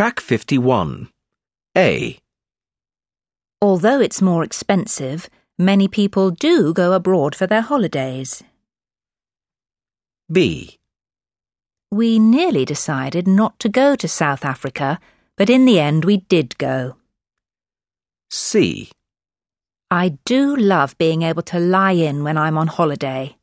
Track 51. A. Although it's more expensive, many people do go abroad for their holidays. B. We nearly decided not to go to South Africa, but in the end we did go. C. I do love being able to lie in when I'm on holiday.